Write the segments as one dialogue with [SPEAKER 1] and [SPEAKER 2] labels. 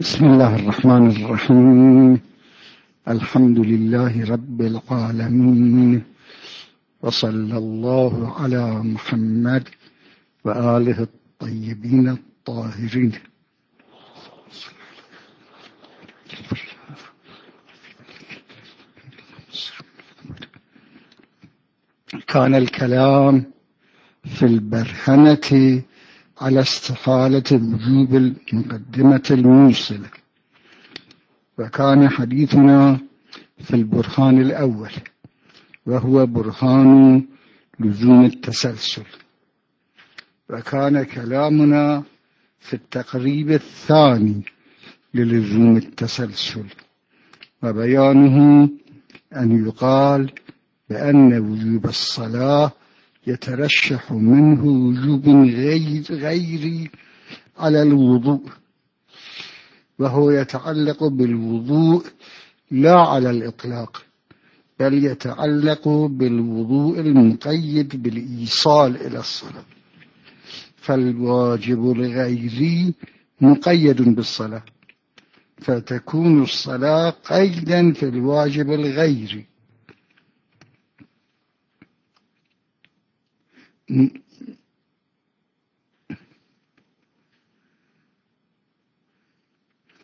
[SPEAKER 1] بسم الله الرحمن الرحيم. الحمد لله رب العالمين. وصلى الله على محمد وآله الطيبين الطاهرين. كان الكلام في البرهنة على استحالة وجوب المقدمة الموصلة. وكان حديثنا في البرهان الأول وهو برهان لزوم التسلسل. وكان كلامنا في التقريب الثاني للزوم التسلسل وبيانه أن يقال بأن وجوب الصلاة يترشح منه وجوب غير غيري على الوضوء. وهو يتعلق بالوضوء لا على الإطلاق بل يتعلق بالوضوء المقيد بالإيصال إلى الصلاة. فالواجب الغيري مقيد بالصلاة فتكون الصلاة قيدا في الواجب الغيري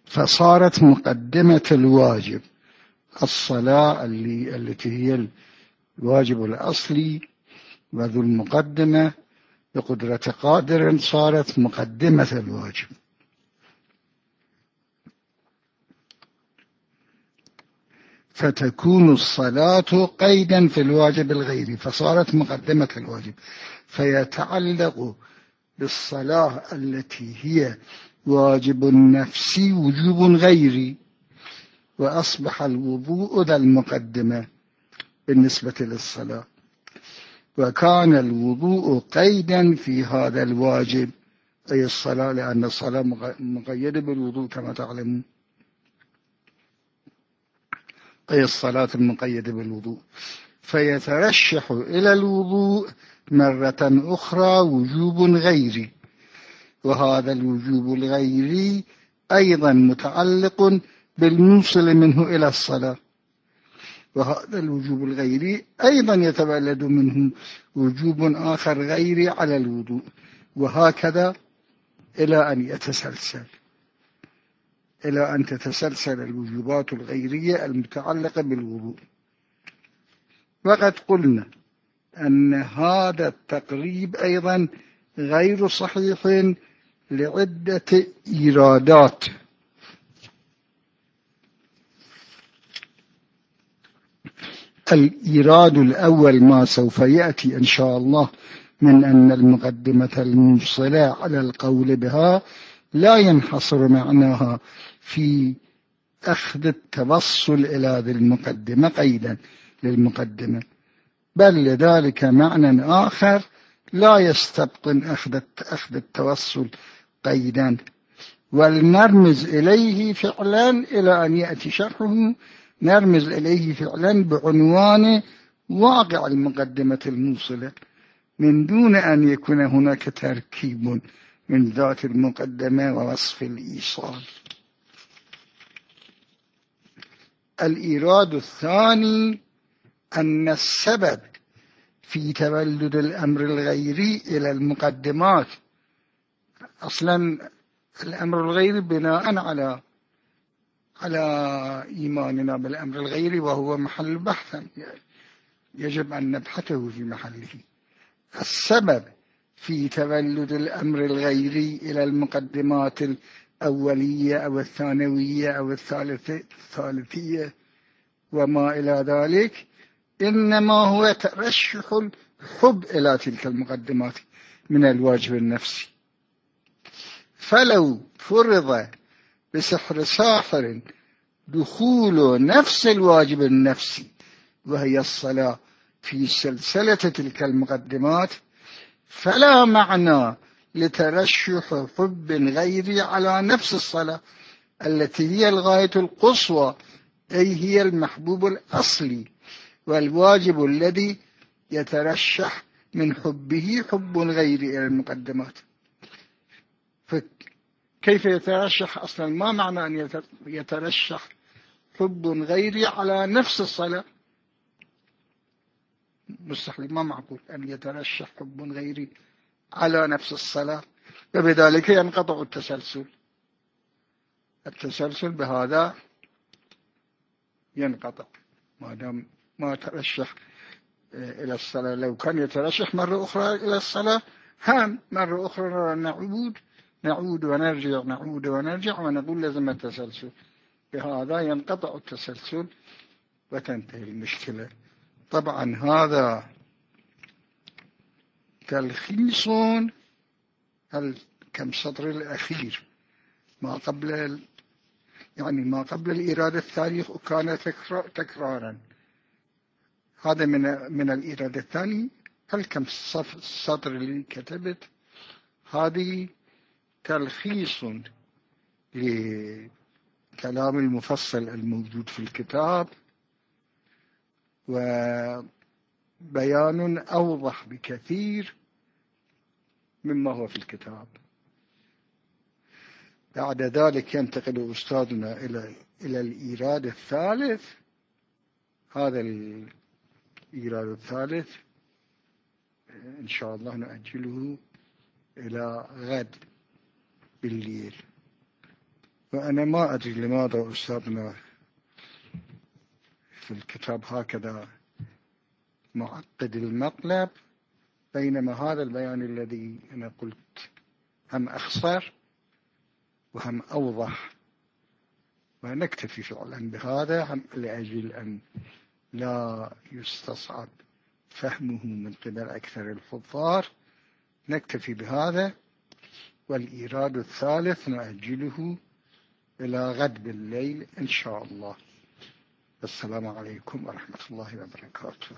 [SPEAKER 1] فصارت مقدمة الواجب الصلاة اللي التي هي الواجب الأصلي وذو المقدمة بقدرة قادر صارت مقدمة الواجب. فتكون الصلاة قيدا في الواجب الغيري فصارت مقدمة الواجب. فيتعلق بالصلاة التي هي واجب نفسي وجوب غيري وأصبح الوضوء ذا المقدمة بالنسبة للصلاة. وكان الوضوء قيدا في هذا الواجب أي الصلاة لأن الصلاة مقيدة بالوضوء كما تعلمون. أي الصلاة المقيدة بالوضوء. فيترشح إلى الوضوء مرة أخرى وجوب غيري. وهذا الوجوب الغيري أيضا متعلق بالموصل منه إلى الصلاة. وهذا الوجوب الغيري أيضا يتولد منه وجوب آخر غيري على الوضوء. وهكذا إلى أن يتسلسل. إلى أن تتسلسل الوجوبات الغيرية المتعلقة بالوضوء. وقد قلنا أن هذا التقريب أيضا غير صحيح لعدة إيرادات. الإيراد الأول ما سوف يأتي إن شاء الله من أن المقدمة الموصلة على القول بها لا ينحصر معناها في أخذ التوصل إلى ذي المقدمة قيدا للمقدمة. بل لذلك معنى آخر لا يستبطن أخذ التوصل قيدا. ولنرمز إليه فعلا إلى أن يأتي شرحه. نرمز إليه فعلا بعنوان واقع المقدمة الموصلة. من دون أن يكون هناك تركيب من ذات المقدمة ووصف الإيصال. الإيراد الثاني أن السبب في تولد الأمر الغيري إلى المقدمات. أصلا الأمر الغيري بناء على على إيماننا بالأمر الغيري وهو محل بحث. يجب أن نبحثه في محله. السبب في تولد الأمر الغيري إلى المقدمات الأولية أو الثانوية أو الثالثية وما إلى ذلك إنما هو ترشح الحب إلى تلك المقدمات من الواجب النفسي فلو فرض بسحر ساحر دخول نفس الواجب النفسي وهي الصلاة في سلسلة تلك المقدمات فلا معنى لترشح حب غيري على نفس الصلاة التي هي الغاية القصوى أي هي المحبوب الأصلي والواجب الذي يترشح من حبه حب غيري إلى المقدمات. كيف يترشح أصلا؟ ما معنى أن يترشح حب غيري على نفس الصلاة؟ مستحيل ما معقول أن يترشح حب غيري على نفس الصلاة فبذلك ينقطع التسلسل. التسلسل بهذا ينقطع. ما دام ما ترشح آه، إلى الصلاة. لو كان يترشح مرة أخرى إلى الصلاة هم مرة أخرى نعود نعود ونرجع نعود ونرجع ونقول لازم التسلسل. بهذا ينقطع التسلسل وتنتهي المشكلة. طبعا هذا تلخيص كم سطر الأخير؟ ما قبل يعني ما قبل الإرادة الثانية كان تكرارا. هذا من من الإرادة الثاني هل كم سطر اللي كتبت؟ هذه تلخيص لكلام المفصل الموجود في الكتاب وبيان أوضح بكثير مما هو في الكتاب. بعد ذلك ينتقل أستاذنا إلى إلى الإيراد الثالث. هذا الإيراد الثالث إن شاء الله نأجله إلى غد بالليل. وأنا ما أدري لماذا أستاذنا في الكتاب هكذا معقد المطلب بينما هذا البيان الذي أنا قلت هم أخصر وهم أوضح ونكتفي فعلا بهذا لأجل أن لا يستصعب فهمه من قبل أكثر الحضار. نكتفي بهذا والإيراد الثالث نأجله إلى غد بالليل إن شاء الله. السلام عليكم ورحمة الله وبركاته.